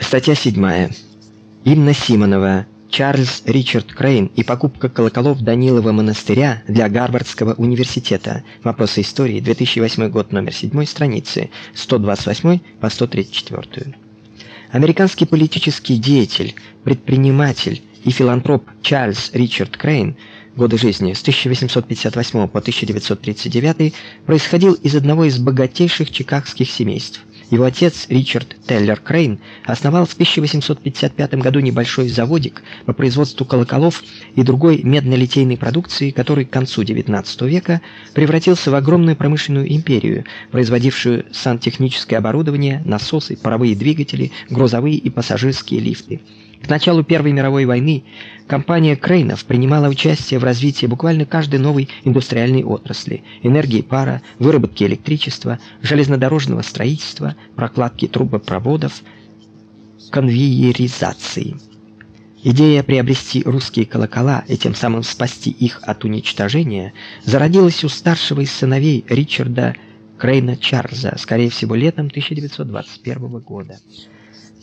Статья 7. Инна Симонова, Чарльз Ричард Крейн и покупка колоколов Данилова монастыря для Гарвардского университета. Вопросы истории, 2008 год, номер 7, страницы 128 по 134. Американский политический деятель, предприниматель и филантроп Чарльз Ричард Крейн годы жизни с 1858 по 1939 происходил из одного из богатейших чикагских семейств. Его отец Ричард Теллер Крейн основал в 1855 году небольшой заводик по производству колоколов и другой медно-литейной продукции, который к концу XIX века превратился в огромную промышленную империю, производившую сантехническое оборудование, насосы, паровые двигатели, грузовые и пассажирские лифты. К началу Первой мировой войны компания Крейнов принимала участие в развитии буквально каждой новой индустриальной отрасли: энергии пара, выработки электричества, железнодорожного строительства, прокладки трубопроводов, конвейеризации. Идея приобрести русские колокола и тем самым спасти их от уничтожения зародилась у старшего из сыновей Ричарда Крейна Чарльза, скорее всего, летом 1921 года.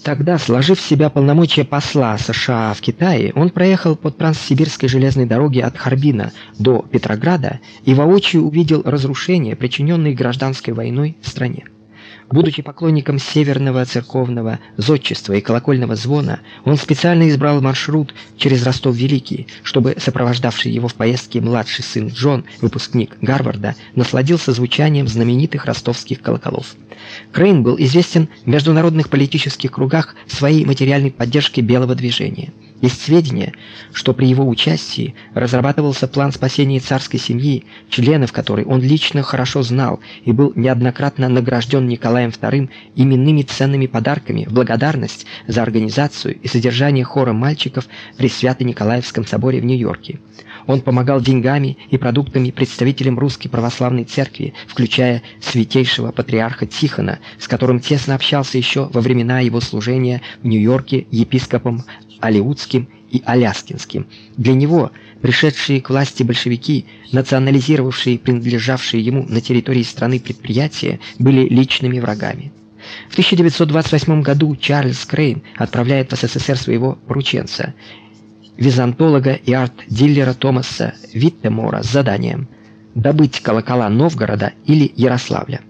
Тогда, сложив в себя полномочия посла США в Китае, он проехал по Транссибирской железной дороге от Харбина до Петрограда и воочию увидел разрушения, причиненные гражданской войной стране. Будучи поклонником северного церковного зодчества и колокольного звона, он специально избрал маршрут через Ростов-Великий, чтобы сопровождавший его в поездке младший сын Джон, выпускник Гарварда, насладился звучанием знаменитых ростовских колоколов. Крейн был известен в международных политических кругах своей материальной поддержкой белого движения. Есть сведения, что при его участии разрабатывался план спасения царской семьи, членов которой он лично хорошо знал и был неоднократно награжден Николаем II именными ценными подарками в благодарность за организацию и содержание хора мальчиков при Свято-Николаевском соборе в Нью-Йорке. Он помогал деньгами и продуктами представителям русской православной церкви, включая святейшего патриарха Тихона, с которым тесно общался еще во времена его служения в Нью-Йорке епископом Алиутским и Аляскинским. Для него пришедшие к власти большевики, национализировавшие принадлежавшие ему на территории страны предприятия, были личными врагами. В 1928 году Чарльз Крейн отправляет в СССР своего порученца, византолога и арт-дилера Томаса Виттемора с заданием добыть колокола Новгорода или Ярославля.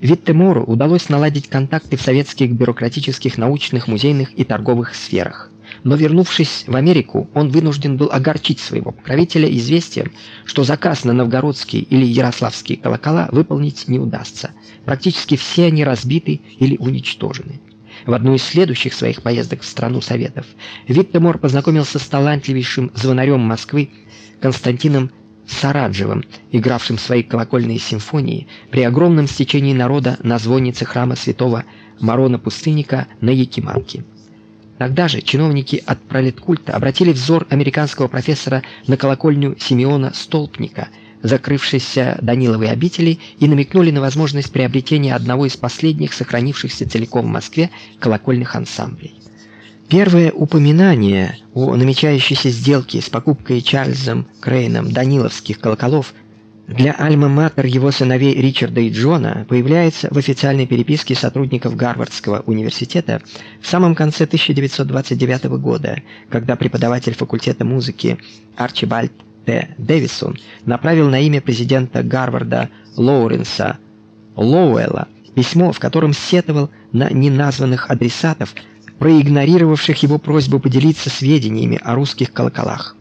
Виттемору удалось наладить контакты в советских бюрократических, научных, музейных и торговых сферах но вернувшись в Америку, он вынужден был огорчить своего покровителя известием, что заказ на новгородские или ярославские колокола выполнить не удастся. Практически все они разбиты или уничтожены. В одну из следующих своих поездок в страну Советов Виттемор познакомился с талантливейшим звонарем Москвы Константином Сараджевым, игравшим свои колокольные симфонии при огромном стечении народа на звоннице храма святого Марона Пустынника на Якиманке. Тогда же чиновники от пролеткульта обратили взор американского профессора на колокольню Симеона Столпника, закрывшейся Даниловой обители, и намекнули на возможность приобретения одного из последних сохранившихся целиком в Москве колокольных ансамблей. Первое упоминание о намечающейся сделке с покупкой Чарльзом Крейном Даниловских колоколов для альма-матер его сыновей Ричарда и Джона появляется в официальной переписке сотрудников Гарвардского университета в самом конце 1929 года, когда преподаватель факультета музыки Арчибальд Т. Дэвисон направил на имя президента Гарварда Лоуренса Лоуэлла письмо, в котором сетовал на неназванных адресатов, проигнорировавших его просьбу поделиться сведениями о русских колоколах.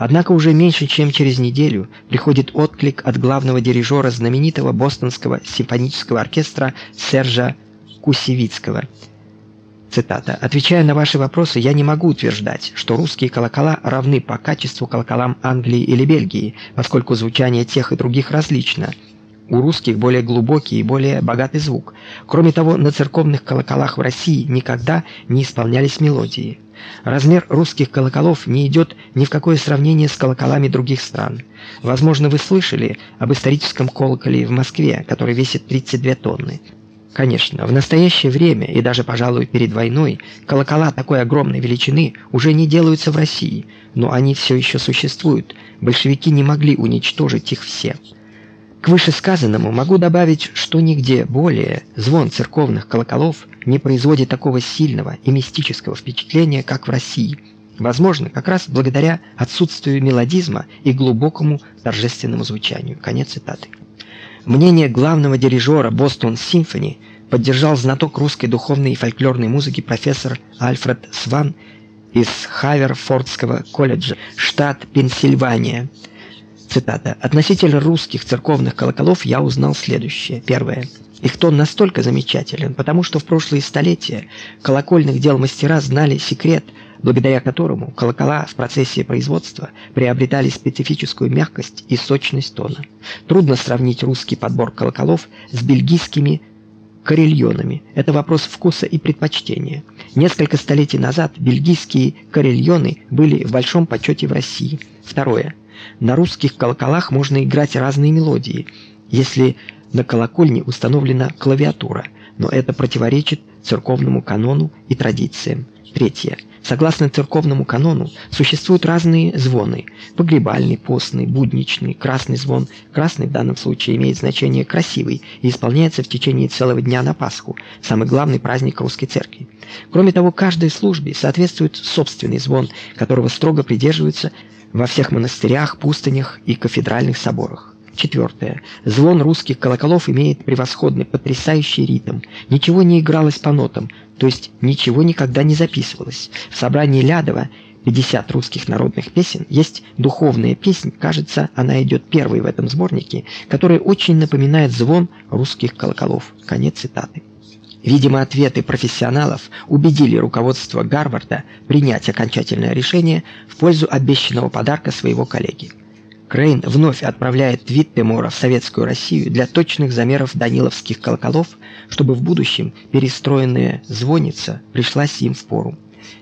Однако уже меньше, чем через неделю приходит отклик от главного дирижера знаменитого бостонского симфонического оркестра Сержа Кусевицкого. Цитата: "Отвечая на ваши вопросы, я не могу утверждать, что русские колокола равны по качеству колоколам Англии или Бельгии, поскольку звучание тех и других различно. У русских более глубокий и более богатый звук. Кроме того, на церковных колоколах в России никогда не исполнялись мелодии. Размер русских колоколов не идет ни в какое сравнение с колоколами других стран. Возможно, вы слышали об историческом колоколе в Москве, который весит 32 тонны. Конечно, в настоящее время и даже, пожалуй, перед войной колокола такой огромной величины уже не делаются в России, но они все еще существуют. Большевики не могли уничтожить их все. К вышесказанному могу добавить, что нигде более звон церковных колоколов не производит такого сильного и мистического впечатления, как в России. Возможно, как раз благодаря отсутствию мелодизма и глубокому торжественному звучанию. Конец цитаты. Мнение главного дирижера Бостон Симфони поддержал знаток русской духовной и фольклорной музыки профессор Альфред Сван из Хаверфордского колледжа, штат Пенсильвания. Цитата. «Относительно русских церковных колоколов я узнал следующее. Первое. Их тон настолько замечателен, потому что в прошлые столетия колокольных дел мастера знали секрет, благодаря которому колокола в процессе производства приобретали специфическую мягкость и сочность тона. Трудно сравнить русский подбор колоколов с бельгийскими карельонами. Это вопрос вкуса и предпочтения. Несколько столетий назад бельгийские карельоны были в большом почете в России. Второе. На русских колоколах можно играть разные мелодии, если на колокольне установлена клавиатура, но это противоречит церковному канону и традициям. Третье. Согласно церковному канону, существуют разные звоны: погребальный, постный, будничный, красный звон. Красный в данном случае имеет значение красивый и исполняется в течение целого дня на Пасху, самый главный праздник русской церкви. Кроме того, каждой службе соответствует собственный звон, которого строго придерживаются во всех монастырях, пустынях и кафедральных соборах. Четвертое. Звон русских колоколов имеет превосходный, потрясающий ритм. Ничего не игралось по нотам, то есть ничего никогда не записывалось. В собрании Лядова 50 русских народных песен есть духовная песня, кажется, она идет первой в этом сборнике, которая очень напоминает звон русских колоколов. Конец цитаты. Видимо, ответы профессионалов убедили руководство Гарварда принять окончательное решение в пользу обещанного подарка своего коллеги. Крейн вновь отправляет Виттемора в советскую Россию для точных замеров даниловских колоколов, чтобы в будущем перестроенная звонница пришлась им в пору.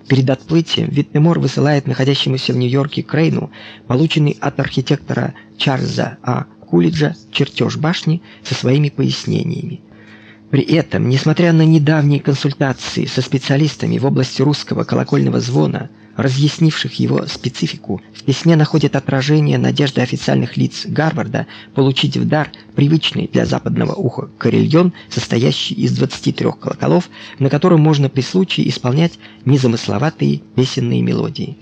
Перед отплытием Виттемор высылает находящемуся в Нью-Йорке Крейну полученный от архитектора Чарльза А. Кулиджа чертеж башни со своими пояснениями. При этом, несмотря на недавние консультации со специалистами в области русского колокольного звона, разъяснивших его специфику, в письме находит отражение надежды официальных лиц Гарварда получить в дар привычный для западного уха карельон, состоящий из 23 колоколов, на котором можно при случае исполнять незамысловатые песенные мелодии.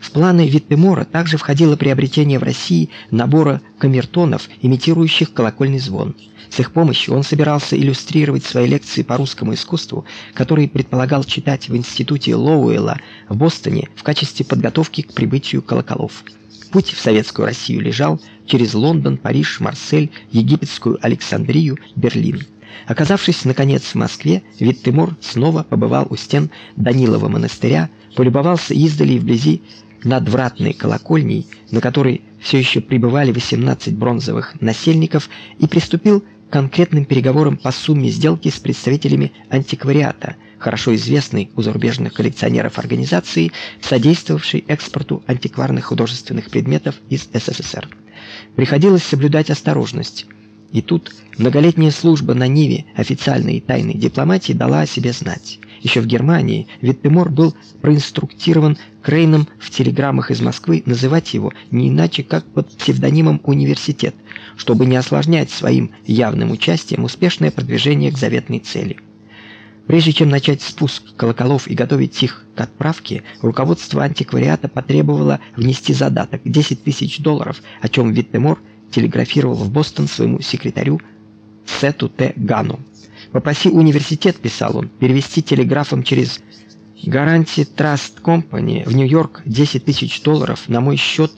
В планы Виттемора также входило приобретение в России набора камертонов, имитирующих колокольный звон. С их помощью он собирался иллюстрировать свои лекции по русскому искусству, которые предполагал читать в институте Лоуэлла в Бостоне в качестве подготовки к прибытию колоколов. Путь в советскую Россию лежал через Лондон, Париж, Марсель, египетскую Александрию, Берлин. Оказавшись наконец в Москве, Виттимор снова побывал у стен Данилова монастыря, полюбовался издали и вблизи надвратной колокольней, на которой все еще пребывали 18 бронзовых насельников, и приступил конкретным переговорам по сумме сделки с представителями антиквариата, хорошо известной у зарубежных коллекционеров организации, содействовавшей экспорту антикварных художественных предметов из СССР. Приходилось соблюдать осторожность. И тут многолетняя служба на Ниве официальной и тайной дипломатии дала о себе знать. Еще в Германии Виттемор был проинструктирован Крейном в телеграммах из Москвы называть его не иначе, как под псевдонимом «Университет», чтобы не осложнять своим явным участием успешное продвижение к заветной цели. Прежде чем начать спуск колоколов и готовить их к отправке, руководство антиквариата потребовало внести задаток 10 тысяч долларов, о чем Виттемор телеграфировал в Бостон своему секретарю Сету Т. Гану. Попроси университет, писал он, перевести телеграфом через Гаранти Траст Компани в Нью-Йорк 10 тысяч долларов на мой счет